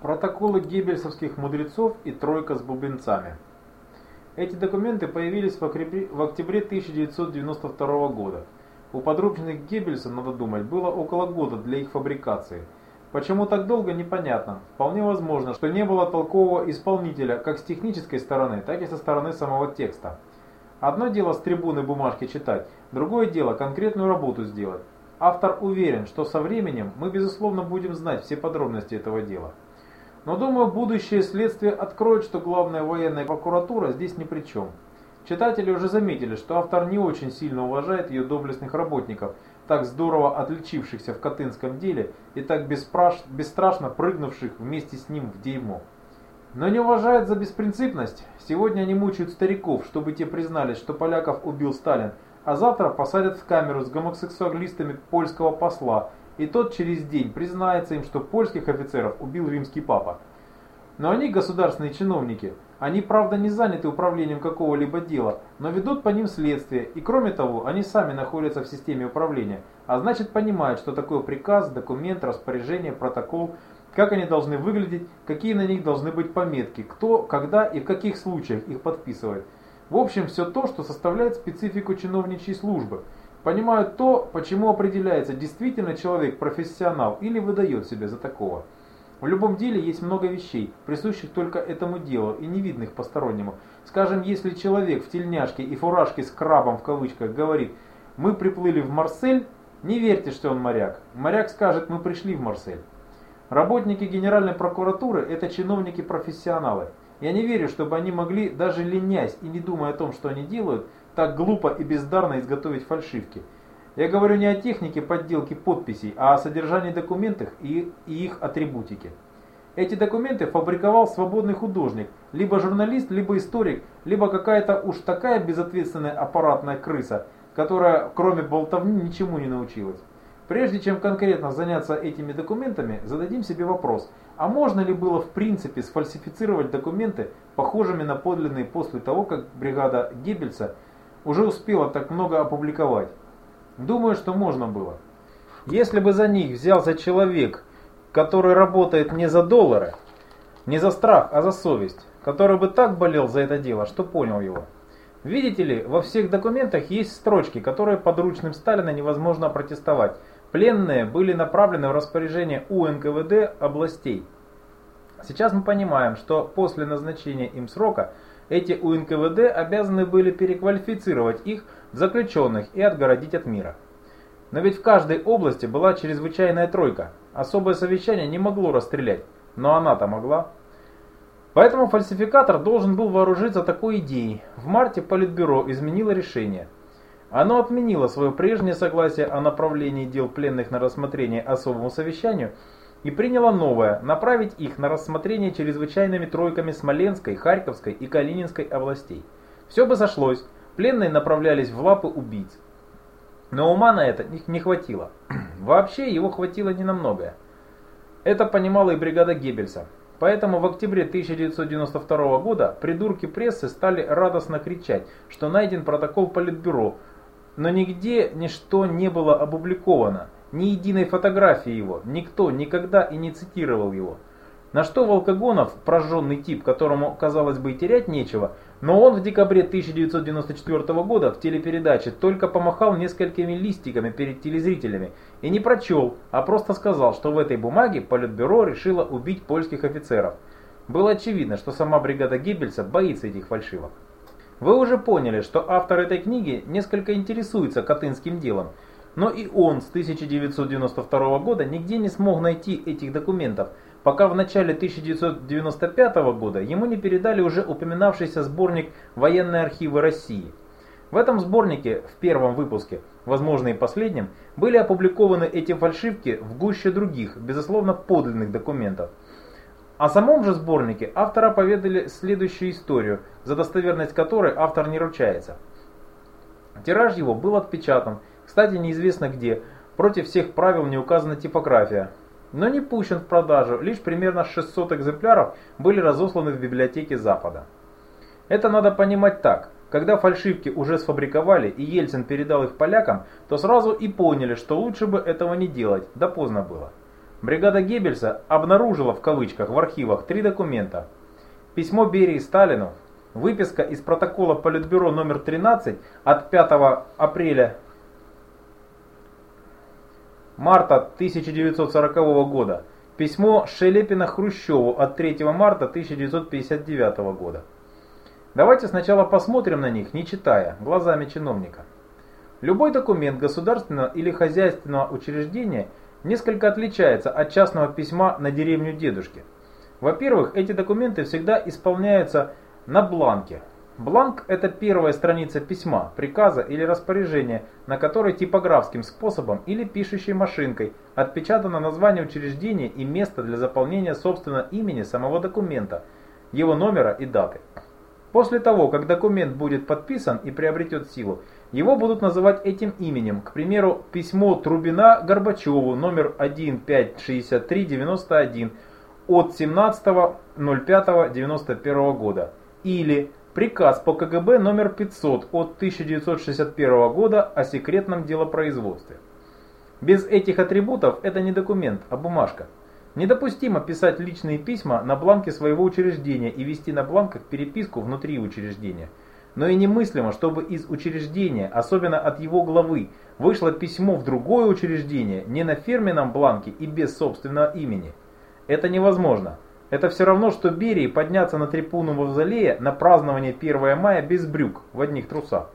Протоколы геббельсовских мудрецов и тройка с бубенцами. Эти документы появились в октябре 1992 года. У подручных Геббельса, надо думать, было около года для их фабрикации. Почему так долго, непонятно. Вполне возможно, что не было толкового исполнителя как с технической стороны, так и со стороны самого текста. Одно дело с трибуны бумажки читать, другое дело конкретную работу сделать. Автор уверен, что со временем мы безусловно будем знать все подробности этого дела. Но думаю, будущее следствие откроет, что главная военная прокуратура здесь ни при чем. Читатели уже заметили, что автор не очень сильно уважает ее доблестных работников, так здорово отличившихся в Катынском деле и так бесстрашно прыгнувших вместе с ним в дерьмо. Но не уважает за беспринципность. Сегодня они мучают стариков, чтобы те признались, что поляков убил Сталин, а завтра посадят в камеру с гомосексуалистами польского посла, и тот через день признается им, что польских офицеров убил римский папа. Но они государственные чиновники. Они, правда, не заняты управлением какого-либо дела, но ведут по ним следствие, и кроме того, они сами находятся в системе управления, а значит понимают, что такое приказ, документ, распоряжение, протокол, как они должны выглядеть, какие на них должны быть пометки, кто, когда и в каких случаях их подписывает. В общем, все то, что составляет специфику чиновничьей службы – понимают то, почему определяется, действительно человек профессионал или выдает себя за такого. В любом деле есть много вещей, присущих только этому делу и не видных постороннему. Скажем, если человек в тельняшке и фуражке с крабом в кавычках говорит «мы приплыли в Марсель», не верьте, что он моряк. Моряк скажет «мы пришли в Марсель». Работники Генеральной прокуратуры – это чиновники-профессионалы. Я не верю, чтобы они могли, даже ленясь и не думая о том, что они делают, так глупо и бездарно изготовить фальшивки. Я говорю не о технике подделки подписей, а о содержании документов и, и их атрибутике. Эти документы фабриковал свободный художник, либо журналист, либо историк, либо какая-то уж такая безответственная аппаратная крыса, которая кроме болтовни ничему не научилась. Прежде чем конкретно заняться этими документами, зададим себе вопрос, а можно ли было в принципе сфальсифицировать документы, похожими на подлинные после того, как бригада Геббельса – уже успела так много опубликовать. Думаю, что можно было. Если бы за них взялся человек, который работает не за доллары, не за страх, а за совесть, который бы так болел за это дело, что понял его. Видите ли, во всех документах есть строчки, которые подручным Сталина невозможно протестовать. Пленные были направлены в распоряжение УНКВД областей. Сейчас мы понимаем, что после назначения им срока эти УНКВД обязаны были переквалифицировать их в заключенных и отгородить от мира. Но ведь в каждой области была чрезвычайная тройка. Особое совещание не могло расстрелять, но она-то могла. Поэтому фальсификатор должен был вооружиться такой идеей. В марте Политбюро изменило решение. Оно отменило свое прежнее согласие о направлении дел пленных на рассмотрение особому совещанию – и приняло новое – направить их на рассмотрение чрезвычайными тройками Смоленской, Харьковской и Калининской областей. Все бы сошлось, пленные направлялись в лапы убийц. Но ума на это их не хватило. Вообще его хватило не на многое. Это понимала и бригада Геббельса. Поэтому в октябре 1992 года придурки прессы стали радостно кричать, что найден протокол Политбюро, но нигде ничто не было опубликовано, ни единой фотографии его, никто никогда и не цитировал его. На что Волкогонов, прожженный тип, которому, казалось бы, и терять нечего, но он в декабре 1994 года в телепередаче только помахал несколькими листиками перед телезрителями и не прочел, а просто сказал, что в этой бумаге Политбюро решило убить польских офицеров. Было очевидно, что сама бригада Геббельса боится этих фальшивок. Вы уже поняли, что автор этой книги несколько интересуется Катынским делом, но и он с 1992 года нигде не смог найти этих документов, пока в начале 1995 года ему не передали уже упоминавшийся сборник «Военные архивы России». В этом сборнике, в первом выпуске, возможно и последнем, были опубликованы эти фальшивки в гуще других, безусловно подлинных документов. О самом же сборнике автора поведали следующую историю, за достоверность которой автор не ручается. Тираж его был отпечатан кстати, неизвестно где. Против всех правил не указана типография. Но не пущен в продажу, лишь примерно 600 экземпляров были разосланы в библиотеке Запада. Это надо понимать так. Когда фальшивки уже сфабриковали и Ельцин передал их полякам, то сразу и поняли, что лучше бы этого не делать, да поздно было. Бригада Геббельса обнаружила в кавычках в архивах три документа. Письмо Берии Сталину, выписка из протокола Политбюро номер 13 от 5 апреля марта 1940 года, письмо Шелепина Хрущеву от 3 марта 1959 года. Давайте сначала посмотрим на них, не читая, глазами чиновника. Любой документ государственного или хозяйственного учреждения несколько отличается от частного письма на деревню дедушки. Во-первых, эти документы всегда исполняются на бланке. Бланк – это первая страница письма, приказа или распоряжения, на которой типографским способом или пишущей машинкой отпечатано название учреждения и место для заполнения собственного имени самого документа, его номера и даты. После того, как документ будет подписан и приобретет силу, его будут называть этим именем. К примеру, письмо Трубина Горбачеву номер 156391 от 17.05.91 года. Или приказ по КГБ номер 500 от 1961 года о секретном делопроизводстве. Без этих атрибутов это не документ, а бумажка. Недопустимо писать личные письма на бланке своего учреждения и вести на бланках переписку внутри учреждения. Но и немыслимо, чтобы из учреждения, особенно от его главы, вышло письмо в другое учреждение не на фирменном бланке и без собственного имени. Это невозможно. Это все равно, что Берии подняться на трибуну Мавзолея на празднование 1 мая без брюк, в одних трусах.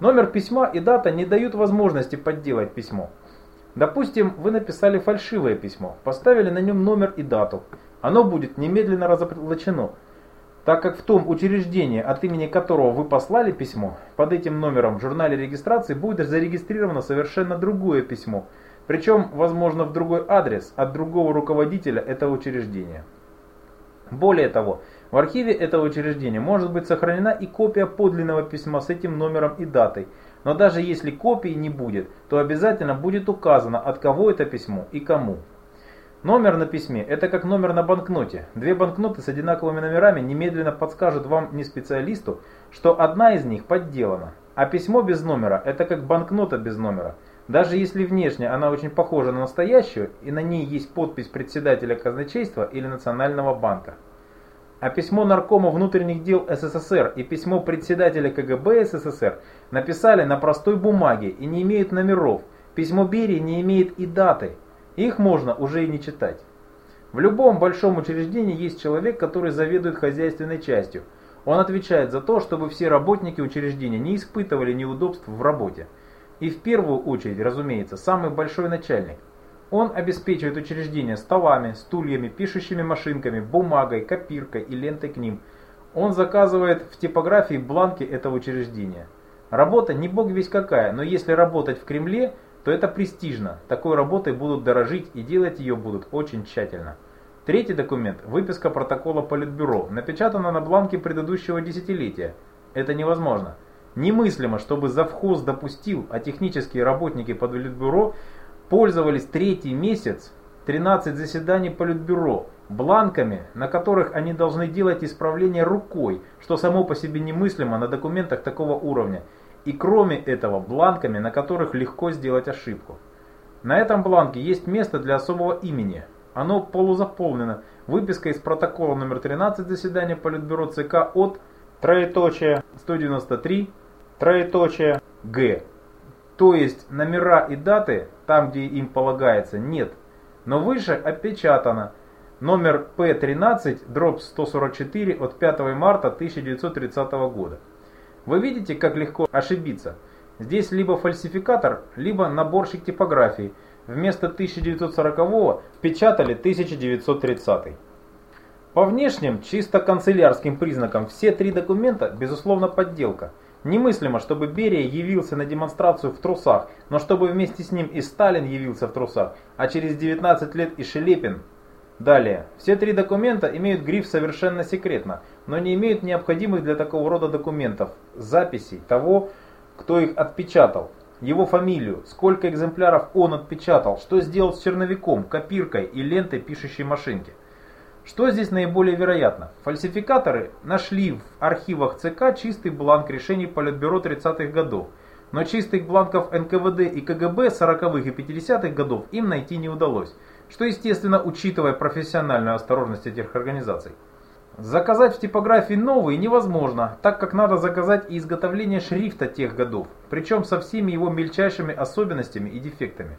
Номер письма и дата не дают возможности подделать письмо. Допустим, вы написали фальшивое письмо, поставили на нем номер и дату. Оно будет немедленно разоблачено, так как в том учреждении, от имени которого вы послали письмо, под этим номером в журнале регистрации будет зарегистрировано совершенно другое письмо, причем, возможно, в другой адрес от другого руководителя этого учреждения. Более того, в архиве этого учреждения может быть сохранена и копия подлинного письма с этим номером и датой, но даже если копии не будет, то обязательно будет указано, от кого это письмо и кому. Номер на письме – это как номер на банкноте. Две банкноты с одинаковыми номерами немедленно подскажут вам, не специалисту, что одна из них подделана. А письмо без номера – это как банкнота без номера. Даже если внешне она очень похожа на настоящую, и на ней есть подпись председателя казначейства или Национального банка. А письмо Наркома внутренних дел СССР и письмо председателя КГБ СССР написали на простой бумаге и не имеют номеров. Письмо Берии не имеет и даты. Их можно уже и не читать. В любом большом учреждении есть человек, который заведует хозяйственной частью. Он отвечает за то, чтобы все работники учреждения не испытывали неудобств в работе. И в первую очередь, разумеется, самый большой начальник. Он обеспечивает учреждение столами, стульями, пишущими машинками, бумагой, копиркой и лентой к ним. Он заказывает в типографии бланки этого учреждения. Работа не бог весь какая, но если работать в Кремле, то это престижно. Такой работой будут дорожить и делать ее будут очень тщательно. Третий документ – выписка протокола Политбюро, напечатана на бланке предыдущего десятилетия. Это невозможно. Немыслимо, чтобы завхоз допустил, а технические работники Политбюро пользовались третий месяц 13 заседаний Политбюро бланками, на которых они должны делать исправления рукой, что само по себе немыслимо на документах такого уровня, и кроме этого бланками, на которых легко сделать ошибку. На этом бланке есть место для особого имени. Оно полузаполнено выпиской из протокола номер 13 заседания Политбюро ЦК от троеточие 193 троеточие Г. То есть номера и даты, там где им полагается, нет. Но выше опечатано номер П13, дробь 144 от 5 марта 1930 года. Вы видите, как легко ошибиться. Здесь либо фальсификатор, либо наборщик типографии. Вместо 1940 печатали 1930. По внешним, чисто канцелярским признакам все три документа, безусловно, подделка – Немыслимо, чтобы Берия явился на демонстрацию в трусах, но чтобы вместе с ним и Сталин явился в трусах, а через 19 лет и Шелепин. Далее. Все три документа имеют гриф «Совершенно секретно», но не имеют необходимых для такого рода документов, записей того, кто их отпечатал, его фамилию, сколько экземпляров он отпечатал, что сделал с черновиком, копиркой и лентой пишущей машинки. Что здесь наиболее вероятно? Фальсификаторы нашли в архивах ЦК чистый бланк решений Политбюро 30-х годов, но чистых бланков НКВД и КГБ 40-х и 50-х годов им найти не удалось. что естественно учитывая профессиональную осторожность этих организаций. Заказать в типографии новые невозможно, так как надо заказать и изготовление шрифта тех годов, причем со всеми его мельчайшими особенностями и дефектами.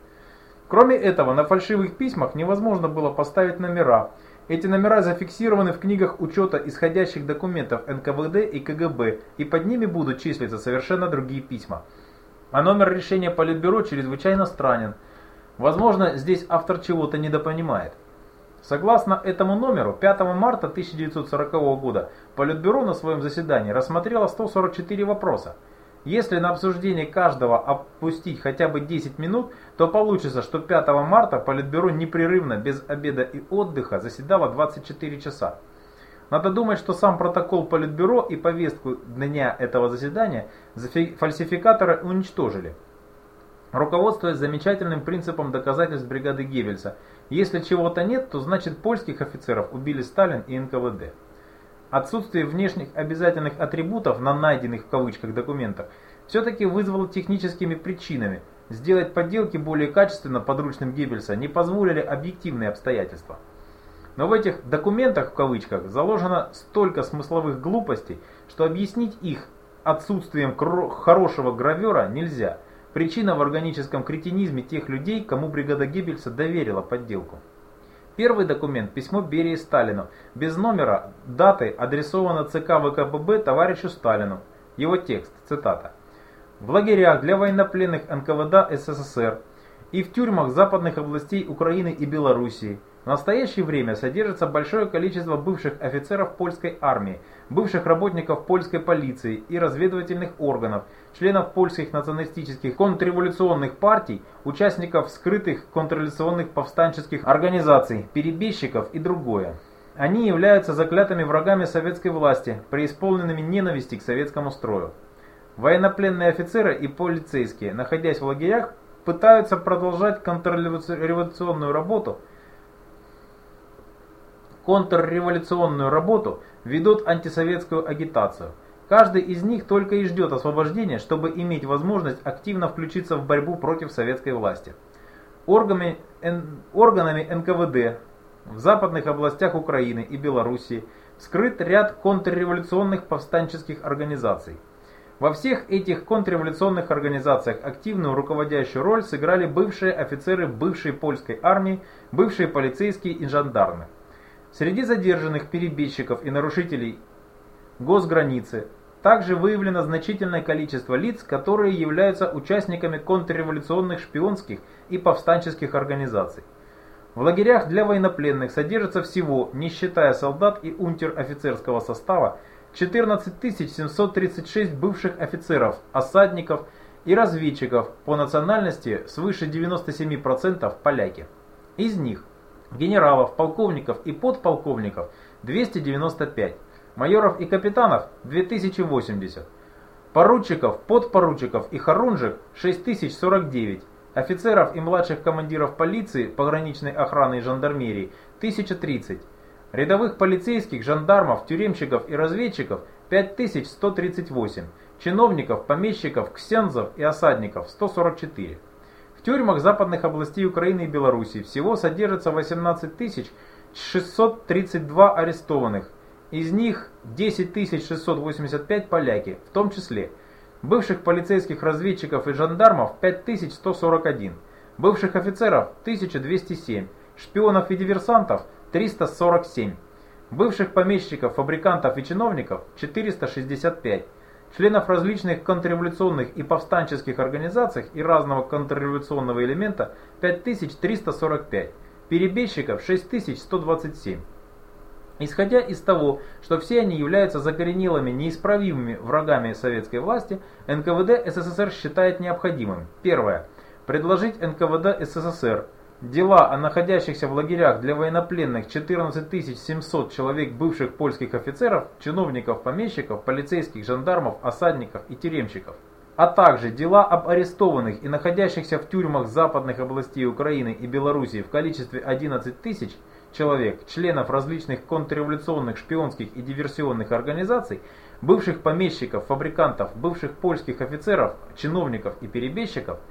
Кроме этого, на фальшивых письмах невозможно было поставить номера. Эти номера зафиксированы в книгах учета исходящих документов НКВД и КГБ, и под ними будут числиться совершенно другие письма. А номер решения Политбюро чрезвычайно странен. Возможно, здесь автор чего-то недопонимает. Согласно этому номеру, 5 марта 1940 года Политбюро на своем заседании рассмотрело 144 вопроса. Если на обсуждение каждого опустить хотя бы 10 минут, то получится, что 5 марта Политбюро непрерывно, без обеда и отдыха заседало 24 часа. Надо думать, что сам протокол Политбюро и повестку дня этого заседания фальсификаторы уничтожили. Руководствуясь замечательным принципом доказательств бригады Геббельса – если чего-то нет, то значит польских офицеров убили Сталин и НКВД. Отсутствие внешних обязательных атрибутов на найденных в кавычках документах все-таки вызвало техническими причинами. Сделать подделки более качественно подручным Геббельса не позволили объективные обстоятельства. Но в этих «документах» в кавычках заложено столько смысловых глупостей, что объяснить их отсутствием хорошего гравера нельзя – Причина в органическом кретинизме тех людей, кому бригада Геббельса доверила подделку. Первый документ – письмо Берии Сталину, без номера, даты, адресовано ЦК ВКПБ товарищу Сталину. Его текст, цитата. В лагерях для военнопленных НКВД СССР и в тюрьмах западных областей Украины и Белоруссии – в настоящее время содержится большое количество бывших офицеров польской армии, бывших работников польской полиции и разведывательных органов, членов польских националистических контрреволюционных партий, участников скрытых контрреволюционных повстанческих организаций, перебежчиков и другое. Они являются заклятыми врагами советской власти, преисполненными ненависти к советскому строю. Военнопленные офицеры и полицейские, находясь в лагерях, пытаются продолжать контрреволюционную работу – контрреволюционную работу, ведут антисоветскую агитацию. Каждый из них только и ждет освобождения, чтобы иметь возможность активно включиться в борьбу против советской власти. Органами, органами НКВД в западных областях Украины и Белоруссии скрыт ряд контрреволюционных повстанческих организаций. Во всех этих контрреволюционных организациях активную руководящую роль сыграли бывшие офицеры бывшей польской армии, бывшие полицейские и жандармы. Среди задержанных перебежчиков и нарушителей госграницы также выявлено значительное количество лиц, которые являются участниками контрреволюционных шпионских и повстанческих организаций. В лагерях для военнопленных содержится всего, не считая солдат и унтер-офицерского состава, 14 736 бывших офицеров, осадников и разведчиков по национальности свыше 97% поляки. Из них генералов, полковников и подполковников 295, майоров и капитанов 2080, поручиков, подпоручиков и хорунжих 6049, офицеров и младших командиров полиции, пограничной охраны и жандармерии 1030, рядовых полицейских, жандармов, тюремщиков и разведчиков 5138, чиновников, помещиков, ксензов и осадников 144 тюрьмах западных областей Украины и Белоруссии всего содержится 18 632 арестованных. Из них 10 685 поляки, в том числе. Бывших полицейских разведчиков и жандармов 5141, бывших офицеров 1207, шпионов и диверсантов 347, бывших помещиков, фабрикантов и чиновников 465, членов различных контрреволюционных и повстанческих организаций и разного контрреволюционного элемента 5345, перебежчиков 6127. Исходя из того, что все они являются закоренелыми, неисправимыми врагами советской власти, НКВД СССР считает необходимым. Первое. Предложить НКВД СССР Дела о находящихся в лагерях для военнопленных 14 700 человек бывших польских офицеров, чиновников, помещиков, полицейских, жандармов, осадников и тюремщиков, а также дела об арестованных и находящихся в тюрьмах западных областей Украины и Белоруссии в количестве 11 тысяч человек, членов различных контрреволюционных шпионских и диверсионных организаций, бывших помещиков, фабрикантов, бывших польских офицеров, чиновников и перебежчиков –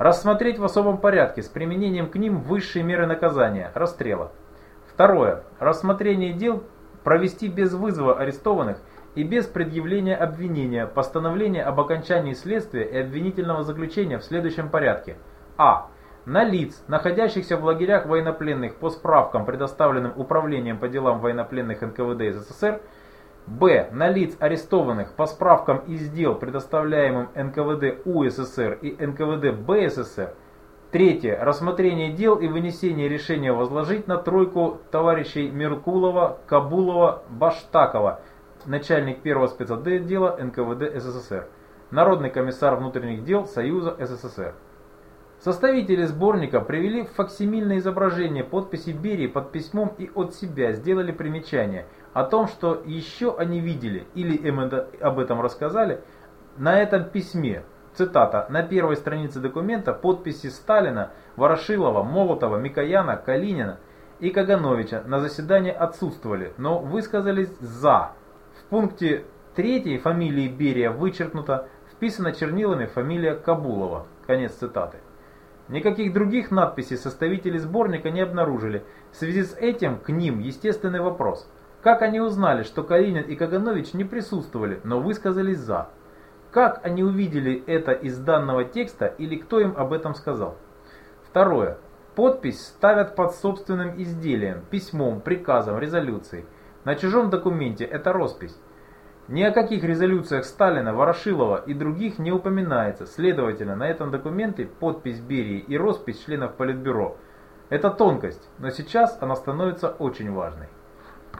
Рассмотреть в особом порядке с применением к ним высшие меры наказания – расстрела. Второе. Рассмотрение дел провести без вызова арестованных и без предъявления обвинения, постановление об окончании следствия и обвинительного заключения в следующем порядке. А. На лиц, находящихся в лагерях военнопленных по справкам, предоставленным Управлением по делам военнопленных НКВД СССР, Б. На лиц, арестованных по справкам из дел, предоставляемым НКВД УССР и НКВД БССР, Третье. Рассмотрение дел и вынесение решения возложить на тройку товарищей Меркулова, Кабулова, Баштакова, начальник первого спецотдела НКВД СССР, Народный комиссар внутренних дел Союза СССР. Составители сборника привели факсимильное изображение подписи Берии под письмом и от себя сделали примечание о том, что еще они видели или им об этом рассказали на этом письме, Цитата. На первой странице документа подписи Сталина, Ворошилова, Молотова, Микояна, Калинина и Кагановича на заседании отсутствовали, но высказались «за». В пункте 3 фамилии Берия вычеркнута, вписана чернилами фамилия Кабулова. Конец цитаты. Никаких других надписей составители сборника не обнаружили. В связи с этим к ним естественный вопрос. Как они узнали, что Калинин и Каганович не присутствовали, но высказались «за»? Как они увидели это из данного текста или кто им об этом сказал? Второе. Подпись ставят под собственным изделием, письмом, приказом, резолюцией. На чужом документе это роспись. Ни о каких резолюциях Сталина, Ворошилова и других не упоминается. Следовательно, на этом документе подпись Берии и роспись членов Политбюро. Это тонкость, но сейчас она становится очень важной.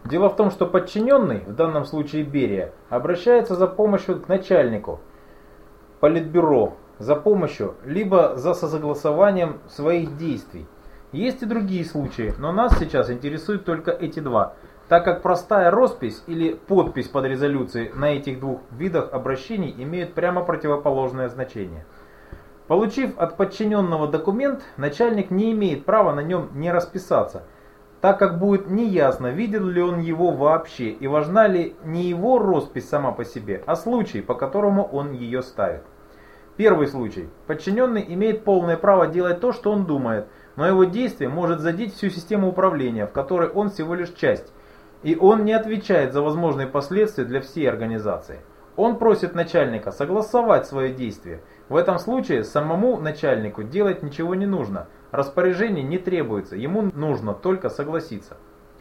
Дело в том, что подчиненный, в данном случае Берия, обращается за помощью к начальнику Политбюро, за помощью, либо за согласованием своих действий. Есть и другие случаи, но нас сейчас интересуют только эти два, так как простая роспись или подпись под резолюцией на этих двух видах обращений имеют прямо противоположное значение. Получив от подчиненного документ, начальник не имеет права на нем не расписаться – так как будет неясно, видел ли он его вообще и важна ли не его роспись сама по себе, а случай, по которому он ее ставит. Первый случай. Подчиненный имеет полное право делать то, что он думает, но его действие может задеть всю систему управления, в которой он всего лишь часть, и он не отвечает за возможные последствия для всей организации. Он просит начальника согласовать свое действие. В этом случае самому начальнику делать ничего не нужно – Распоряжение не требуется, ему нужно только согласиться.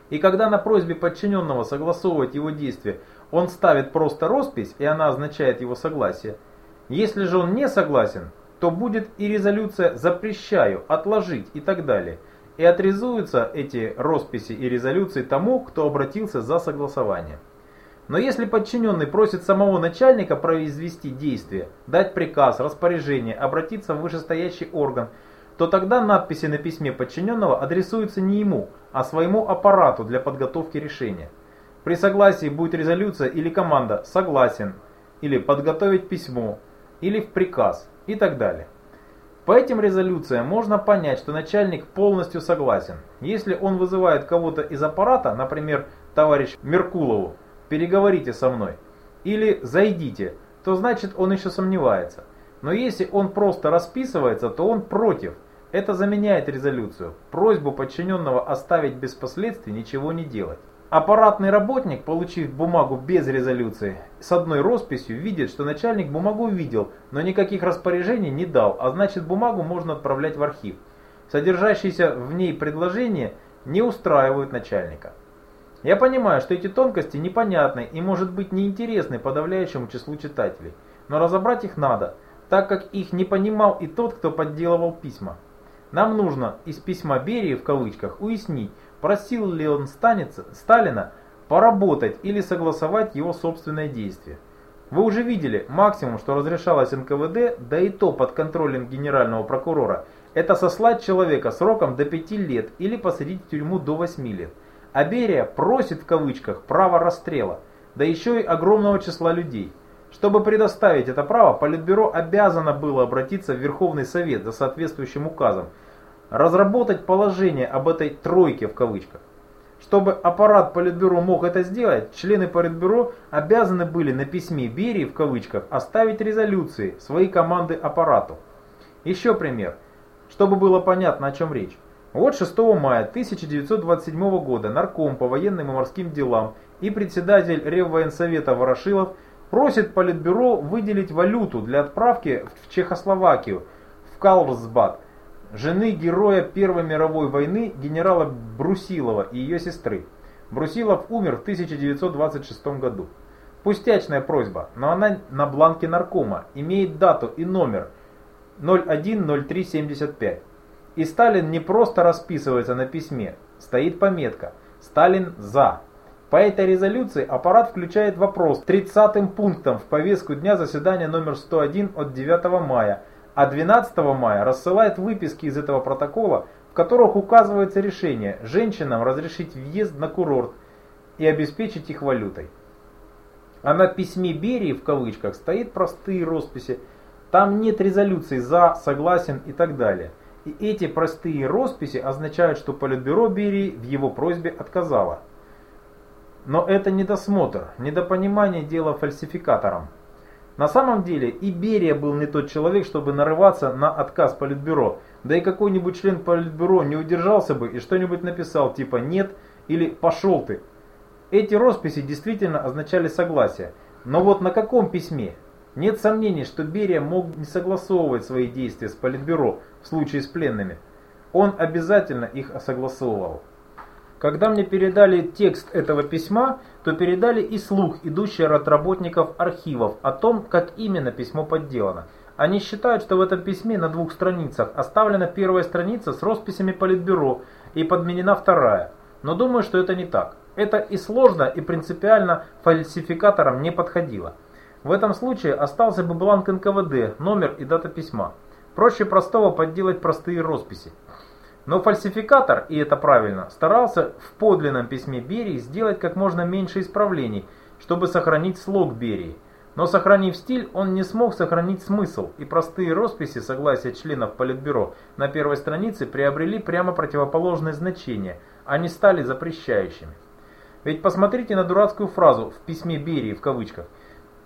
И когда на просьбе подчиненного согласовывать его действия он ставит просто роспись, и она означает его согласие, если же он не согласен, то будет и резолюция «запрещаю», «отложить» и так далее. И отрезуются эти росписи и резолюции тому, кто обратился за согласованием. Но если подчиненный просит самого начальника произвести действие, дать приказ, распоряжение, обратиться в вышестоящий орган – то тогда надписи на письме подчиненного адресуются не ему, а своему аппарату для подготовки решения. При согласии будет резолюция или команда «согласен», или «подготовить письмо», или «в приказ» и так далее. По этим резолюциям можно понять, что начальник полностью согласен. Если он вызывает кого-то из аппарата, например, товарищ Меркулову, переговорите со мной, или зайдите, то значит он еще сомневается. Но если он просто расписывается, то он против – это заменяет резолюцию, просьбу подчиненного оставить без последствий ничего не делать. Аппаратный работник, получив бумагу без резолюции, с одной росписью, видит, что начальник бумагу видел, но никаких распоряжений не дал, а значит бумагу можно отправлять в архив. Содержащиеся в ней предложения не устраивают начальника. Я понимаю, что эти тонкости непонятны и может быть неинтересны подавляющему числу читателей, но разобрать их надо, так как их не понимал и тот, кто подделывал письма. Нам нужно из письма Берии в кавычках уяснить, просил ли он станется, Сталина поработать или согласовать его собственное действие. Вы уже видели, максимум, что разрешалось НКВД, да и то под контролем генерального прокурора, это сослать человека сроком до 5 лет или посадить в тюрьму до 8 лет. А Берия просит в кавычках право расстрела, да еще и огромного числа людей. Чтобы предоставить это право, Политбюро обязано было обратиться в Верховный Совет за соответствующим указом, разработать положение об этой «тройке» в кавычках. Чтобы аппарат Политбюро мог это сделать, члены Политбюро обязаны были на письме Берии в кавычках оставить резолюции своей команды аппарату. Еще пример, чтобы было понятно, о чем речь. Вот 6 мая 1927 года нарком по военным и морским делам и председатель Реввоенсовета Ворошилов просит Политбюро выделить валюту для отправки в Чехословакию, в Карлсбад, жены героя Первой мировой войны генерала Брусилова и ее сестры. Брусилов умер в 1926 году. Пустячная просьба, но она на бланке наркома, имеет дату и номер 010375. И Сталин не просто расписывается на письме, стоит пометка «Сталин за». По этой резолюции аппарат включает вопрос 30 пунктом в повестку дня заседания номер 101 от 9 мая, а 12 мая рассылает выписки из этого протокола, в которых указывается решение женщинам разрешить въезд на курорт и обеспечить их валютой. А на письме Берии в кавычках стоит простые росписи, там нет резолюций «за», «согласен» и так далее. И эти простые росписи означают, что Политбюро Берии в его просьбе отказало. Но это недосмотр, недопонимание дела фальсификаторам. На самом деле и Берия был не тот человек, чтобы нарываться на отказ Политбюро. Да и какой-нибудь член Политбюро не удержался бы и что-нибудь написал типа «нет» или «пошел ты». Эти росписи действительно означали согласие. Но вот на каком письме? Нет сомнений, что Берия мог не согласовывать свои действия с Политбюро в случае с пленными. Он обязательно их согласовывал. Когда мне передали текст этого письма, то передали и слух, идущий от работников архивов, о том, как именно письмо подделано. Они считают, что в этом письме на двух страницах оставлена первая страница с росписями Политбюро и подменена вторая. Но думаю, что это не так. Это и сложно, и принципиально фальсификаторам не подходило. В этом случае остался бы бланк НКВД, номер и дата письма. Проще простого подделать простые росписи. Но фальсификатор, и это правильно, старался в подлинном письме Берии сделать как можно меньше исправлений, чтобы сохранить слог Берии. Но сохранив стиль, он не смог сохранить смысл, и простые росписи согласия членов Политбюро на первой странице приобрели прямо противоположное значение, они стали запрещающими. Ведь посмотрите на дурацкую фразу в письме Берии в кавычках,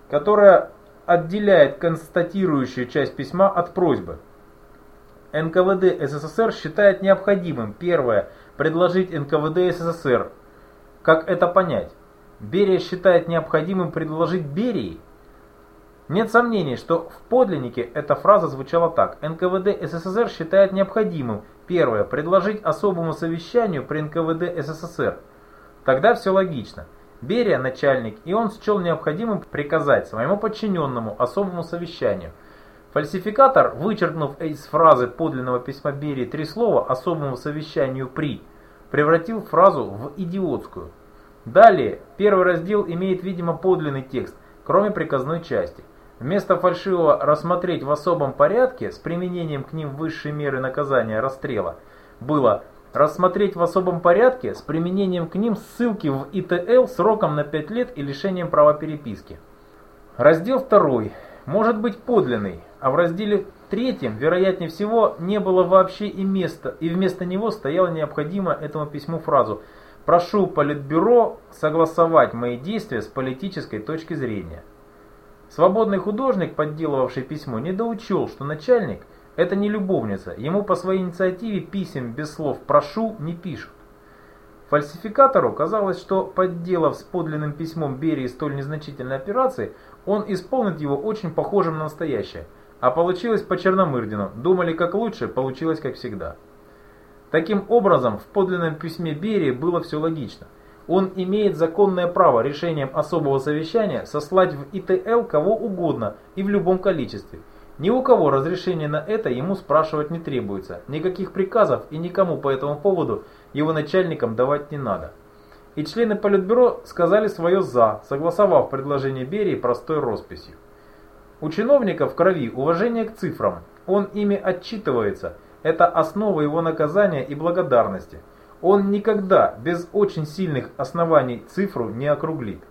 которая отделяет констатирующую часть письма от просьбы. НКВД СССР считает необходимым, первое, предложить НКВД СССР. Как это понять? Берия считает необходимым предложить Берии? Нет сомнений, что в подлиннике эта фраза звучала так. НКВД СССР считает необходимым, первое, предложить особому совещанию при НКВД СССР. Тогда все логично. Берия начальник, и он счел необходимым приказать своему подчиненному особому совещанию. Фальсификатор, вычеркнув из фразы подлинного письма Берии три слова особому совещанию при, превратил фразу в идиотскую. Далее, первый раздел имеет, видимо, подлинный текст, кроме приказной части. Вместо фальшивого «рассмотреть в особом порядке» с применением к ним высшей меры наказания расстрела было рассмотреть в особом порядке с применением к ним ссылки в ИТЛ сроком на 5 лет и лишением права переписки. Раздел 2 может быть подлинный, а в разделе 3, вероятнее всего, не было вообще и места, и вместо него стояла необходимая этому письму фразу «Прошу Политбюро согласовать мои действия с политической точки зрения». Свободный художник, подделывавший письмо, не доучил, что начальник – это не любовница, ему по своей инициативе писем без слов «прошу» не пишут. Фальсификатору казалось, что подделав с подлинным письмом Берии столь незначительной операции, он исполнит его очень похожим на настоящее. А получилось по Черномырдину. Думали как лучше, получилось как всегда. Таким образом, в подлинном письме Берии было все логично. Он имеет законное право решением особого совещания сослать в ИТЛ кого угодно и в любом количестве – ни у кого разрешения на это ему спрашивать не требуется, никаких приказов и никому по этому поводу его начальникам давать не надо. И члены Политбюро сказали свое «за», согласовав предложение Берии простой росписью. У чиновника в крови уважение к цифрам, он ими отчитывается, это основа его наказания и благодарности. Он никогда без очень сильных оснований цифру не округлит.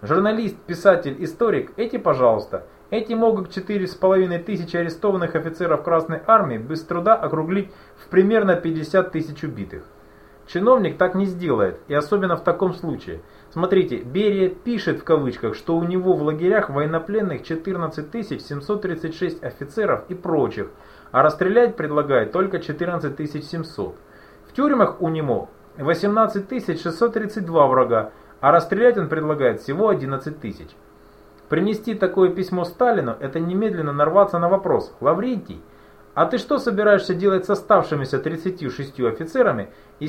Журналист, писатель, историк, эти, пожалуйста, эти могут четыре с половиной тысячи арестованных офицеров Красной Армии без труда округлить в примерно 50 тысяч убитых. Чиновник так не сделает, и особенно в таком случае. Смотрите, Берия пишет в кавычках, что у него в лагерях военнопленных 14 736 офицеров и прочих, а расстрелять предлагает только 14 700. В тюрьмах у него 18 632 врага, а расстрелять он предлагает всего 11 тысяч. Принести такое письмо Сталину – это немедленно нарваться на вопрос «Лаврентий, а ты что собираешься делать с оставшимися 36 офицерами и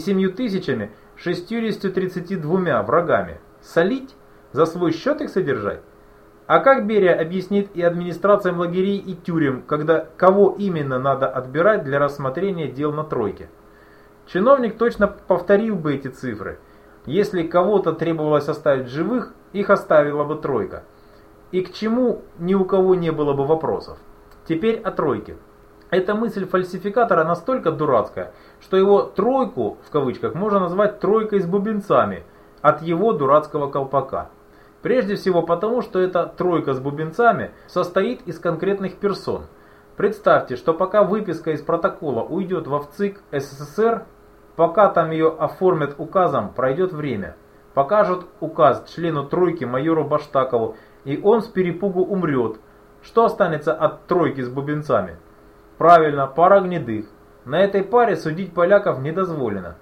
7632 врагами? Солить? За свой счет их содержать? А как Берия объяснит и администрациям лагерей и тюрем, когда кого именно надо отбирать для рассмотрения дел на тройке? Чиновник точно повторил бы эти цифры. Если кого-то требовалось оставить живых, их оставила бы тройка. И к чему ни у кого не было бы вопросов. Теперь о тройке. Эта мысль фальсификатора настолько дурацкая, что его «тройку» в кавычках можно назвать «тройкой с бубенцами» от его дурацкого колпака. Прежде всего потому, что эта «тройка с бубенцами» состоит из конкретных персон. Представьте, что пока выписка из протокола уйдет в ВЦИК СССР, пока там ее оформят указом, пройдет время. Покажут указ члену тройки майору Баштакову, и он с перепугу умрет. Что останется от тройки с бубенцами? Правильно, пара гнедых. На этой паре судить поляков не дозволено.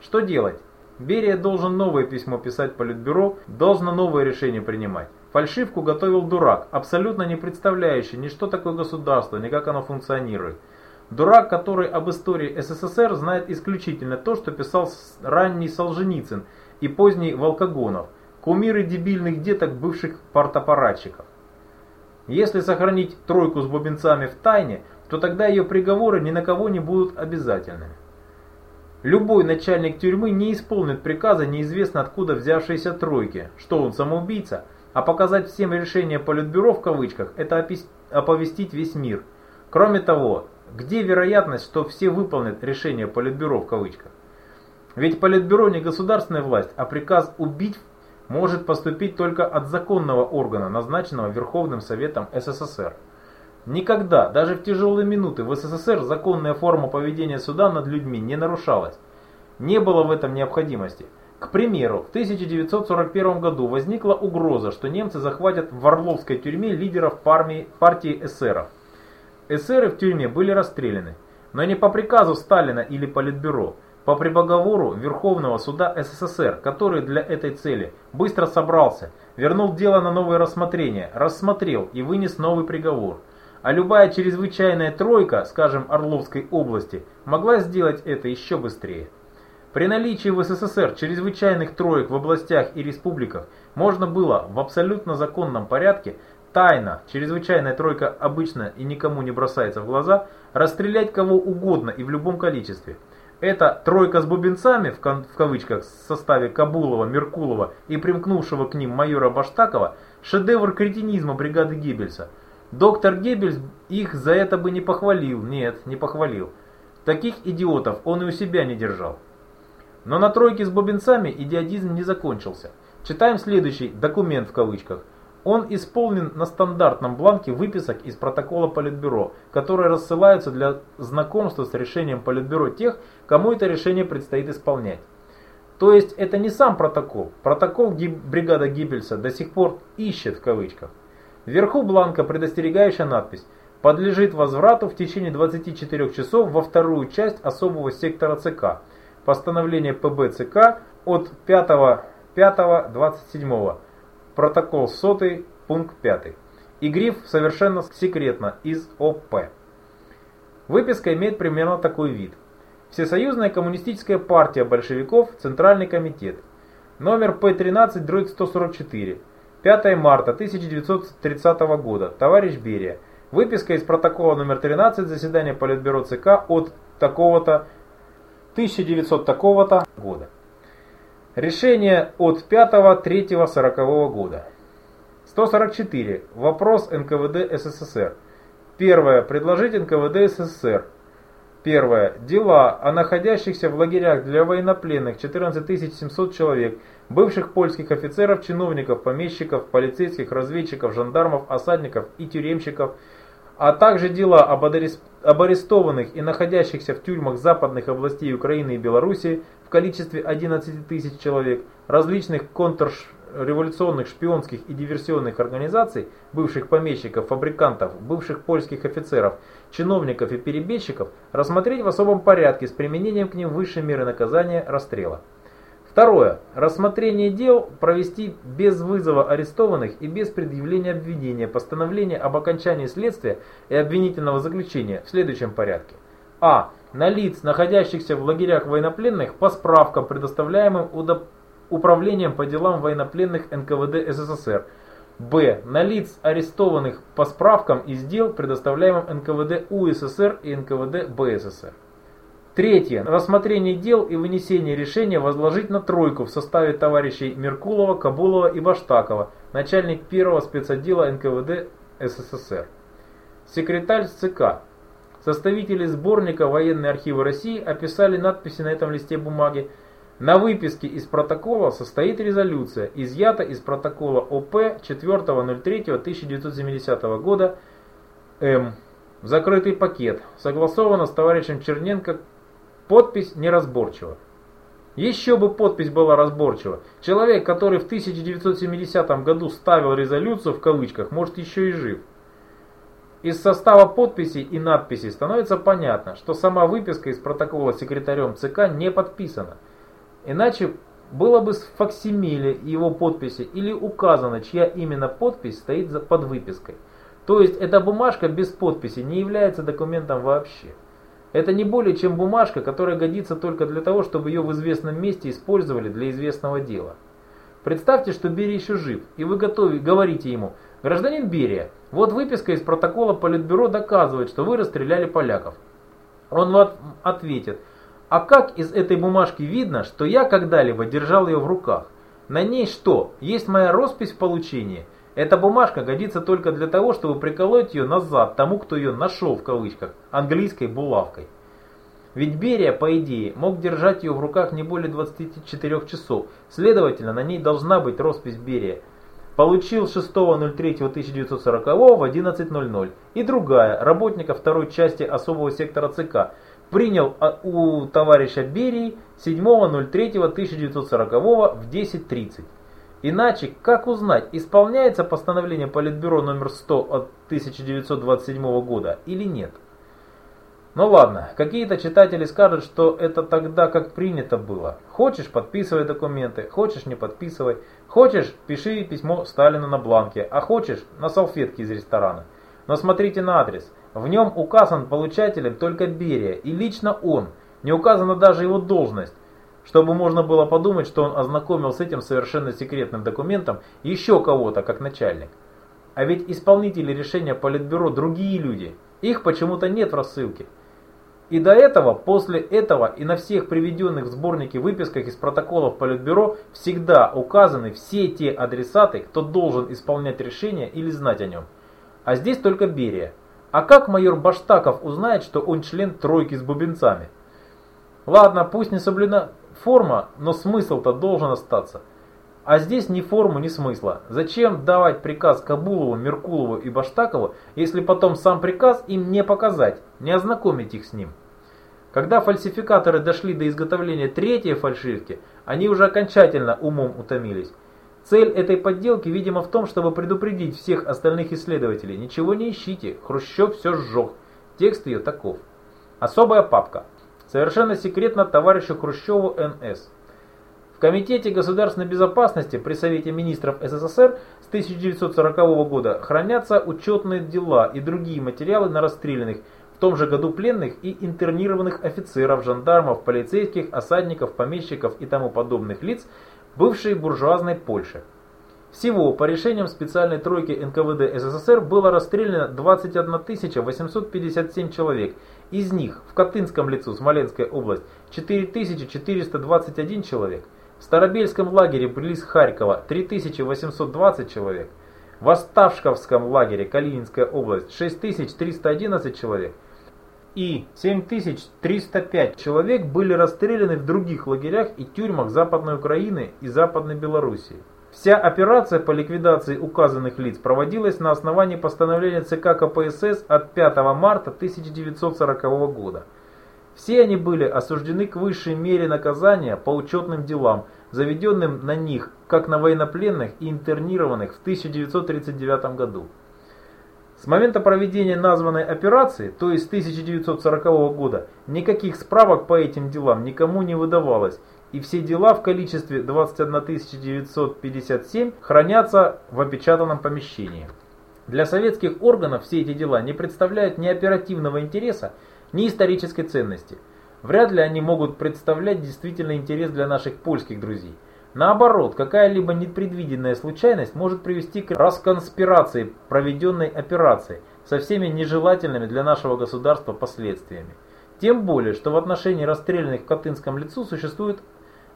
Что делать? Берия должен новое письмо писать Политбюро, должно новое решение принимать. Фальшивку готовил дурак, абсолютно не представляющий ни что такое государство, ни как оно функционирует. Дурак, который об истории СССР знает исключительно то, что писал ранний Солженицын и поздний Волкогонов, кумиры дебильных деток бывших партапаратчиков. Если сохранить тройку с бубенцами в тайне, то тогда ее приговоры ни на кого не будут обязательными. Любой начальник тюрьмы не исполнит приказа неизвестно откуда взявшейся тройки, что он самоубийца, а показать всем решение Политбюро в кавычках – это оповестить весь мир. Кроме того, где вероятность, что все выполнят решение Политбюро в кавычках? Ведь Политбюро не государственная власть, а приказ убить может поступить только от законного органа, назначенного Верховным Советом СССР. Никогда, даже в тяжелые минуты, в СССР законная форма поведения суда над людьми не нарушалась. Не было в этом необходимости. К примеру, в 1941 году возникла угроза, что немцы захватят в Орловской тюрьме лидеров партии эсеров. Эсеры в тюрьме были расстреляны, но не по приказу Сталина или Политбюро, по приговору Верховного суда СССР, который для этой цели быстро собрался, вернул дело на новое рассмотрение, рассмотрел и вынес новый приговор – а любая чрезвычайная тройка, скажем, Орловской области, могла сделать это еще быстрее. При наличии в СССР чрезвычайных троек в областях и республиках можно было в абсолютно законном порядке тайно, чрезвычайная тройка обычно и никому не бросается в глаза, расстрелять кого угодно и в любом количестве. Эта «тройка с бубенцами» в, в кавычках в составе Кабулова, Меркулова и примкнувшего к ним майора Баштакова – шедевр кретинизма бригады Геббельса – Доктор Геббельс их за это бы не похвалил, нет, не похвалил. Таких идиотов он и у себя не держал. Но на тройке с бубенцами идиотизм не закончился. Читаем следующий «документ» в кавычках. Он исполнен на стандартном бланке выписок из протокола Политбюро, которые рассылаются для знакомства с решением Политбюро тех, кому это решение предстоит исполнять. То есть это не сам протокол. Протокол бригада Гиббельса до сих пор «ищет» в кавычках. Вверху бланка предостерегающая надпись «Подлежит возврату в течение 24 часов во вторую часть особого сектора ЦК». Постановление ПБ ЦК от 5.5.27. Протокол 100, пункт 5. И гриф совершенно секретно из ОП. Выписка имеет примерно такой вид. Всесоюзная коммунистическая партия большевиков, Центральный комитет. Номер П13, дробь 144. 5 марта 1930 года. Товарищ Берия. Выписка из протокола номер 13 заседания Политбюро ЦК от такого-то 1900 такого-то года. Решение от 5-3-40 года. 144. Вопрос НКВД СССР. Первое. Предложить НКВД СССР Первое. Дела о находящихся в лагерях для военнопленных 14 700 человек, бывших польских офицеров, чиновников, помещиков, полицейских, разведчиков, жандармов, осадников и тюремщиков, а также дела об, об арестованных и находящихся в тюрьмах западных областей Украины и Белоруссии в количестве 11 тысяч человек, различных контрреволюционных шпионских и диверсионных организаций, бывших помещиков, фабрикантов, бывших польских офицеров, чиновников и перебежчиков, рассмотреть в особом порядке с применением к ним высшей меры наказания расстрела. Второе. Рассмотрение дел провести без вызова арестованных и без предъявления обвинения, постановление об окончании следствия и обвинительного заключения в следующем порядке. А. На лиц, находящихся в лагерях военнопленных, по справкам, предоставляемым Управлением по делам военнопленных НКВД СССР. Б. На лиц, арестованных по справкам из дел, предоставляемым НКВД УССР и НКВД БССР. Третье. Рассмотрение дел и вынесение решения возложить на тройку в составе товарищей Меркулова, Кабулова и Баштакова, начальник первого спецотдела НКВД СССР. Секретарь ЦК. Составители сборника «Военные архивы России» описали надписи на этом листе бумаги. На выписке из протокола состоит резолюция, изъята из протокола ОП 4.03.1970 года М. Закрытый пакет. Согласовано с товарищем Черненко Подпись неразборчива. Еще бы подпись была разборчива. Человек, который в 1970 году ставил резолюцию в кавычках, может еще и жив. Из состава подписей и надписей становится понятно, что сама выписка из протокола секретарем ЦК не подписана. Иначе было бы с факсимиле его подписи или указано, чья именно подпись стоит под выпиской. То есть эта бумажка без подписи не является документом вообще. Это не более чем бумажка, которая годится только для того, чтобы ее в известном месте использовали для известного дела. Представьте, что Берия еще жив, и вы готовы, говорите ему, гражданин Берия, вот выписка из протокола Политбюро доказывает, что вы расстреляли поляков. Он вам ответит, а как из этой бумажки видно, что я когда-либо держал ее в руках? На ней что, есть моя роспись в получении – эта бумажка годится только для того, чтобы приколоть ее назад тому, кто ее «нашел» в кавычках, английской булавкой. Ведь Берия, по идее, мог держать ее в руках не более 24 часов, следовательно, на ней должна быть роспись Берия. Получил 6.03.1940 в 11.00 и другая, работника второй части особого сектора ЦК, принял у товарища Берии 7.03.1940 в 10.30. Иначе, как узнать, исполняется постановление Политбюро номер 100 от 1927 года или нет? Ну ладно, какие-то читатели скажут, что это тогда как принято было. Хочешь, подписывай документы, хочешь, не подписывай. Хочешь, пиши письмо Сталину на бланке, а хочешь, на салфетке из ресторана. Но смотрите на адрес. В нем указан получателем только Берия, и лично он. Не указана даже его должность чтобы можно было подумать, что он ознакомил с этим совершенно секретным документом еще кого-то, как начальник. А ведь исполнители решения Политбюро другие люди, их почему-то нет в рассылке. И до этого, после этого и на всех приведенных в сборнике выписках из протоколов Политбюро всегда указаны все те адресаты, кто должен исполнять решение или знать о нем. А здесь только Берия. А как майор Баштаков узнает, что он член тройки с бубенцами? Ладно, пусть не соблюдена форма, но смысл-то должен остаться. А здесь ни формы, ни смысла. Зачем давать приказ Кабулову, Меркулову и Баштакову, если потом сам приказ им не показать, не ознакомить их с ним? Когда фальсификаторы дошли до изготовления третьей фальшивки, они уже окончательно умом утомились. Цель этой подделки, видимо, в том, чтобы предупредить всех остальных исследователей. Ничего не ищите, Хрущев все сжег. Текст ее таков. Особая папка. Совершенно секретно товарищу Хрущеву НС. В Комитете государственной безопасности при Совете министров СССР с 1940 года хранятся учетные дела и другие материалы на расстрелянных в том же году пленных и интернированных офицеров, жандармов, полицейских, осадников, помещиков и тому подобных лиц бывшей буржуазной Польши. Всего по решениям специальной тройки НКВД СССР было расстреляно 21 857 человек. Из них в Катынском лицу Смоленская область 4421 человек. В Старобельском лагере близ Харькова 3820 человек. В Оставшковском лагере Калининская область 6311 человек. И 7305 человек были расстреляны в других лагерях и тюрьмах Западной Украины и Западной Белоруссии. Вся операция по ликвидации указанных лиц проводилась на основании постановления ЦК КПСС от 5 марта 1940 года. Все они были осуждены к высшей мере наказания по учетным делам, заведенным на них как на военнопленных и интернированных в 1939 году. С момента проведения названной операции, то есть с 1940 года, никаких справок по этим делам никому не выдавалось, и все дела в количестве 21 957 хранятся в опечатанном помещении. Для советских органов все эти дела не представляют ни оперативного интереса, ни исторической ценности. Вряд ли они могут представлять действительный интерес для наших польских друзей. Наоборот, какая-либо непредвиденная случайность может привести к расконспирации проведенной операции со всеми нежелательными для нашего государства последствиями. Тем более, что в отношении расстрелянных в Катынском лицу существует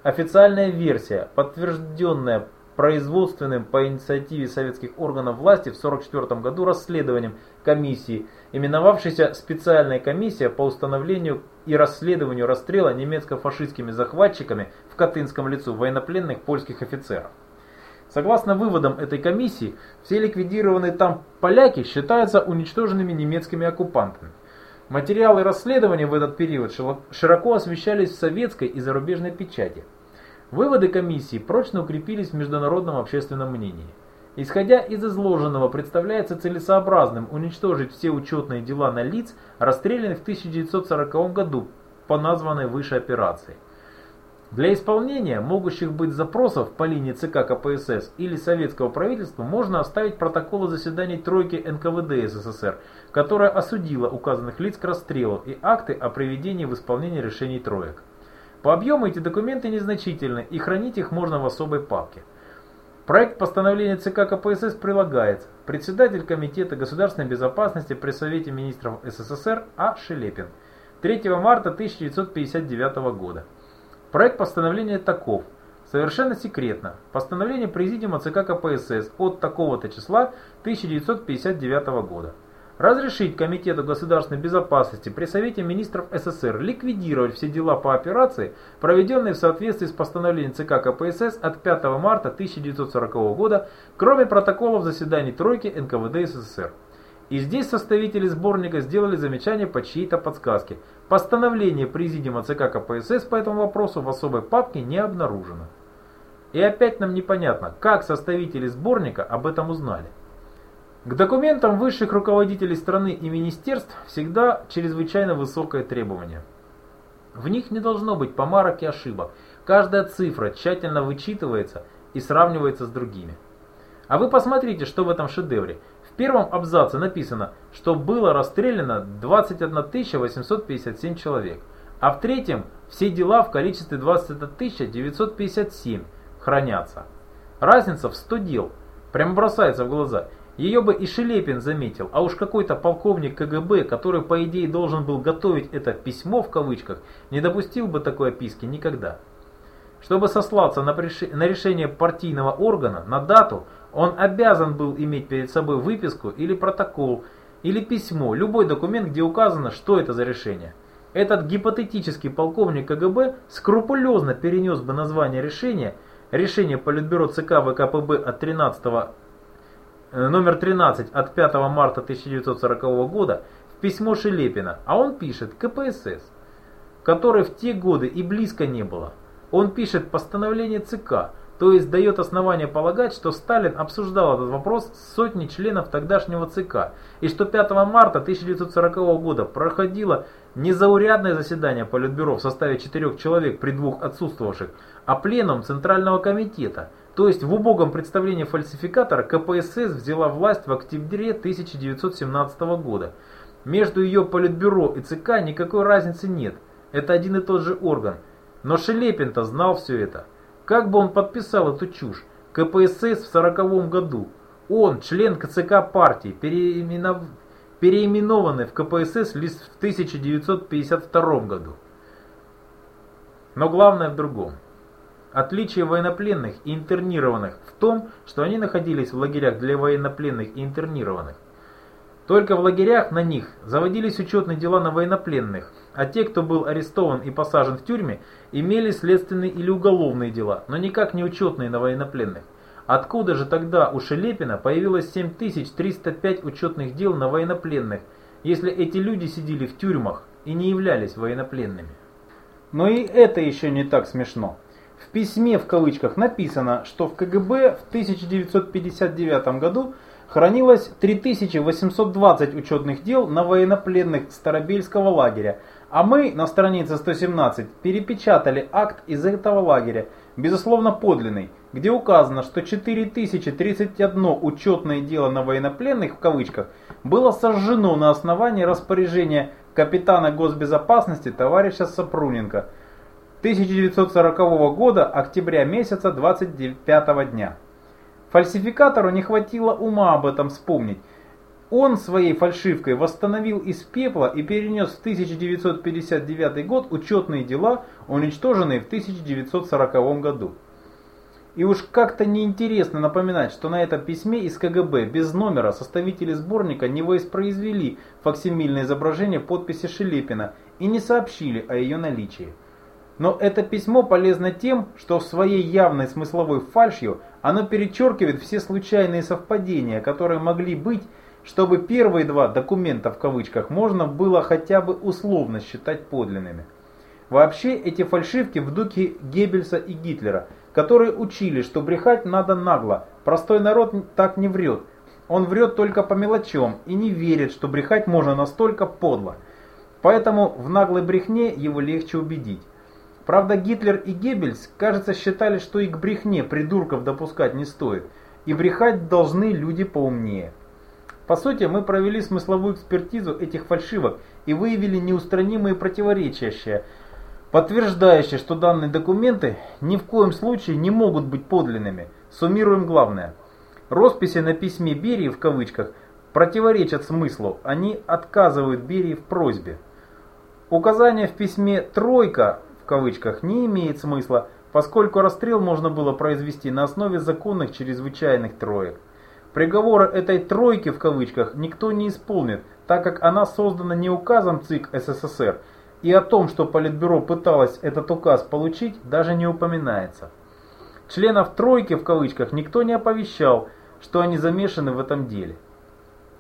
официальная версия, подтвержденная производственным по инициативе советских органов власти в 1944 году расследованием комиссии, именовавшейся «Специальная комиссия по установлению и расследованию расстрела немецко-фашистскими захватчиками в Катынском лицу военнопленных польских офицеров». Согласно выводам этой комиссии, все ликвидированные там поляки считаются уничтоженными немецкими оккупантами. Материалы расследования в этот период широко освещались в советской и зарубежной печати. Выводы комиссии прочно укрепились в международном общественном мнении. Исходя из изложенного, представляется целесообразным уничтожить все учетные дела на лиц, расстрелянных в 1940 году по названной выше операции. Для исполнения могущих быть запросов по линии ЦК КПСС или советского правительства можно оставить протоколы заседаний Тройки НКВД СССР, которая осудила указанных лиц к расстрелу и акты о приведении в исполнение решений Троек. По объему эти документы незначительны и хранить их можно в особой папке. Проект постановления ЦК КПСС прилагается. Председатель Комитета государственной безопасности при Совете министров СССР А. Шелепин. 3 марта 1959 года. Проект постановления таков. Совершенно секретно. Постановление Президиума ЦК КПСС от такого-то числа 1959 года разрешить Комитету государственной безопасности при Совете министров СССР ликвидировать все дела по операции, проведенные в соответствии с постановлением ЦК КПСС от 5 марта 1940 года, кроме протоколов заседаний Тройки НКВД СССР. И здесь составители сборника сделали замечание по чьей-то подсказке. Постановление Президиума ЦК КПСС по этому вопросу в особой папке не обнаружено. И опять нам непонятно, как составители сборника об этом узнали. К документам высших руководителей страны и министерств всегда чрезвычайно высокое требование. В них не должно быть помарок и ошибок. Каждая цифра тщательно вычитывается и сравнивается с другими. А вы посмотрите, что в этом шедевре. Первом абзаце написано, что было расстреляно 21 857 человек, а в третьем все дела в количестве 21 957 хранятся. Разница в 100 дел. Прямо бросается в глаза. Ее бы и Шелепин заметил, а уж какой-то полковник КГБ, который по идее должен был готовить это «письмо» в кавычках, не допустил бы такой описки никогда. Чтобы сослаться на, на решение партийного органа, на дату, он обязан был иметь перед собой выписку или протокол, или письмо, любой документ, где указано, что это за решение. Этот гипотетический полковник КГБ скрупулезно перенес бы название решения, решение Политбюро ЦК ВКПБ от 13 Э, номер 13 от 5 марта 1940 года в письмо Шелепина, а он пишет КПСС, которой в те годы и близко не было. Он пишет постановление ЦК, то есть дает основание полагать, что Сталин обсуждал этот вопрос с сотней членов тогдашнего ЦК, и что 5 марта 1940 года проходило незаурядное заседание Политбюро в составе четырех человек при двух отсутствовавших, а пленум Центрального комитета – то есть в убогом представлении фальсификатора КПСС взяла власть в октябре 1917 года. Между ее политбюро и ЦК никакой разницы нет. Это один и тот же орган. Но Шелепин-то знал все это. Как бы он подписал эту чушь? КПСС в 40 году. Он, член КЦК партии, переименов... переименованный в КПСС лишь в 1952 году. Но главное в другом. Отличие военнопленных и интернированных в том, что они находились в лагерях для военнопленных и интернированных. Только в лагерях на них заводились учетные дела на военнопленных, а те, кто был арестован и посажен в тюрьме, имели следственные или уголовные дела, но никак не учетные на военнопленных. Откуда же тогда у Шелепина появилось 7305 учетных дел на военнопленных, если эти люди сидели в тюрьмах и не являлись военнопленными? Но и это еще не так смешно. В письме в кавычках написано, что в КГБ в 1959 году хранилось 3820 учетных дел на военнопленных Старобельского лагеря, а мы на странице 117 перепечатали акт из этого лагеря, безусловно подлинный, где указано, что 4031 учетное дело на военнопленных в кавычках было сожжено на основании распоряжения капитана госбезопасности товарища Сапруненко 1940 года, октября месяца 25 дня. Фальсификатору не хватило ума об этом вспомнить. Он своей фальшивкой восстановил из пепла и перенес в 1959 год учетные дела, уничтоженные в 1940 году. И уж как-то неинтересно напоминать, что на этом письме из КГБ без номера составители сборника не воспроизвели факсимильное изображение подписи Шелепина и не сообщили о ее наличии. Но это письмо полезно тем, что в своей явной смысловой фальшью оно перечеркивает все случайные совпадения, которые могли быть, чтобы первые два документа в кавычках можно было хотя бы условно считать подлинными. Вообще эти фальшивки в духе Геббельса и Гитлера – которые учили, что брехать надо нагло. Простой народ так не врет. Он врет только по мелочам и не верит, что брехать можно настолько подло. Поэтому в наглой брехне его легче убедить. Правда, Гитлер и Геббельс, кажется, считали, что и к брехне придурков допускать не стоит. И брехать должны люди поумнее. По сути, мы провели смысловую экспертизу этих фальшивок и выявили неустранимые противоречия, подтверждающие, что данные документы ни в коем случае не могут быть подлинными. Суммируем главное. Росписи на письме Берии в кавычках противоречат смыслу, они отказывают Берии в просьбе. Указание в письме «тройка» в кавычках не имеет смысла, поскольку расстрел можно было произвести на основе законных чрезвычайных троек. Приговора этой «тройки» в кавычках никто не исполнит, так как она создана не указом ЦИК СССР, и о том, что Политбюро пыталось этот указ получить, даже не упоминается. Членов «тройки» в кавычках никто не оповещал, что они замешаны в этом деле.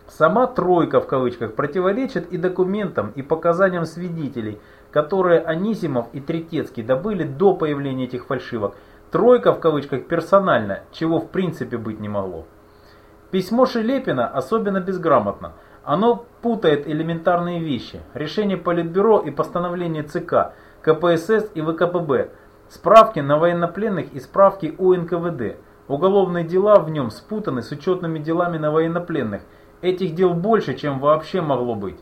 Сама «тройка» в кавычках противоречит и документам, и показаниям свидетелей, которые Анисимов и Третецкий добыли до появления этих фальшивок. «Тройка» в кавычках персонально, чего в принципе быть не могло. Письмо Шелепина особенно безграмотно – оно путает элементарные вещи. Решение Политбюро и постановление ЦК, КПСС и ВКПБ, справки на военнопленных и справки у НКВД. Уголовные дела в нем спутаны с учетными делами на военнопленных. Этих дел больше, чем вообще могло быть.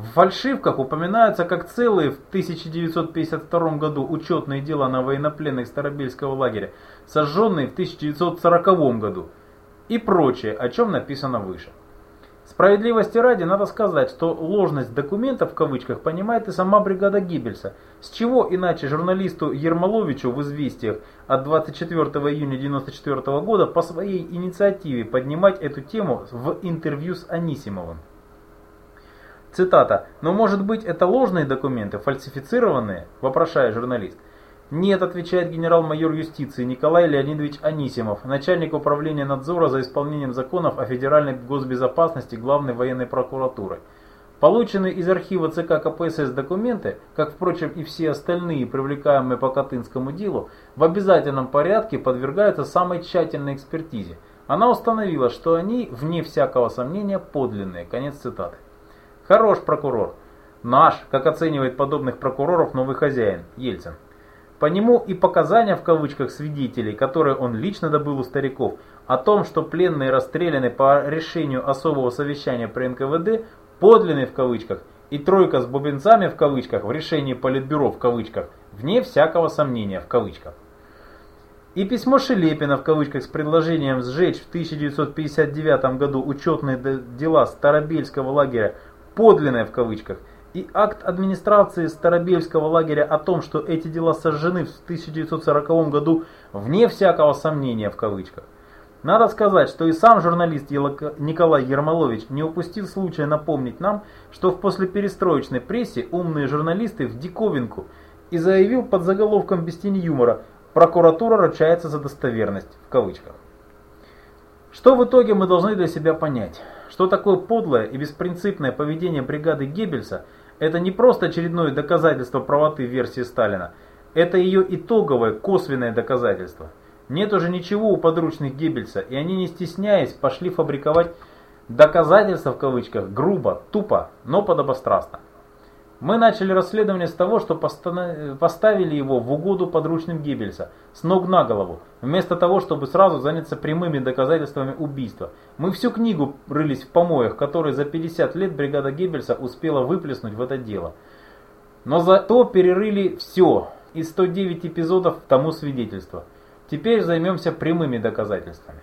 В фальшивках упоминаются как целые в 1952 году учетные дела на военнопленных Старобельского лагеря, сожженные в 1940 году и прочее, о чем написано выше. Справедливости ради надо сказать, что ложность документов в кавычках понимает и сама бригада Гиббельса. С чего иначе журналисту Ермоловичу в «Известиях» от 24 июня 1994 года по своей инициативе поднимать эту тему в интервью с Анисимовым? Цитата. «Но может быть это ложные документы, фальсифицированные?» – вопрошает журналист. Нет, отвечает генерал-майор юстиции Николай Леонидович Анисимов, начальник управления надзора за исполнением законов о федеральной госбезопасности Главной военной прокуратуры. Полученные из архива ЦК КПСС документы, как, впрочем, и все остальные, привлекаемые по Катынскому делу, в обязательном порядке подвергаются самой тщательной экспертизе. Она установила, что они, вне всякого сомнения, подлинные. Конец цитаты. Хорош прокурор. Наш, как оценивает подобных прокуроров новый хозяин, Ельцин. По нему и показания в кавычках свидетелей, которые он лично добыл у стариков, о том, что пленные расстреляны по решению особого совещания при НКВД, подлинные в кавычках, и тройка с бубенцами в кавычках в решении Политбюро в кавычках, вне всякого сомнения в кавычках. И письмо Шелепина в кавычках с предложением сжечь в 1959 году учетные дела Старобельского лагеря подлинное в кавычках и акт администрации Старобельского лагеря о том, что эти дела сожжены в 1940 году, вне всякого сомнения в кавычках. Надо сказать, что и сам журналист Николай Ермолович не упустил случая напомнить нам, что в послеперестроечной прессе умные журналисты в диковинку и заявил под заголовком без тени юмора прокуратура ручается за достоверность, в кавычках. Что в итоге мы должны для себя понять? Что такое подлое и беспринципное поведение бригады Геббельса – это не просто очередное доказательство правоты версии Сталина, это ее итоговое косвенное доказательство. Нет уже ничего у подручных Геббельса, и они, не стесняясь, пошли фабриковать доказательства в кавычках грубо, тупо, но подобострастно. Мы начали расследование с того, что поставили его в угоду подручным Геббельса, с ног на голову, вместо того, чтобы сразу заняться прямыми доказательствами убийства. Мы всю книгу рылись в помоях, которые за 50 лет бригада Геббельса успела выплеснуть в это дело. Но зато перерыли все, и 109 эпизодов тому свидетельство. Теперь займемся прямыми доказательствами.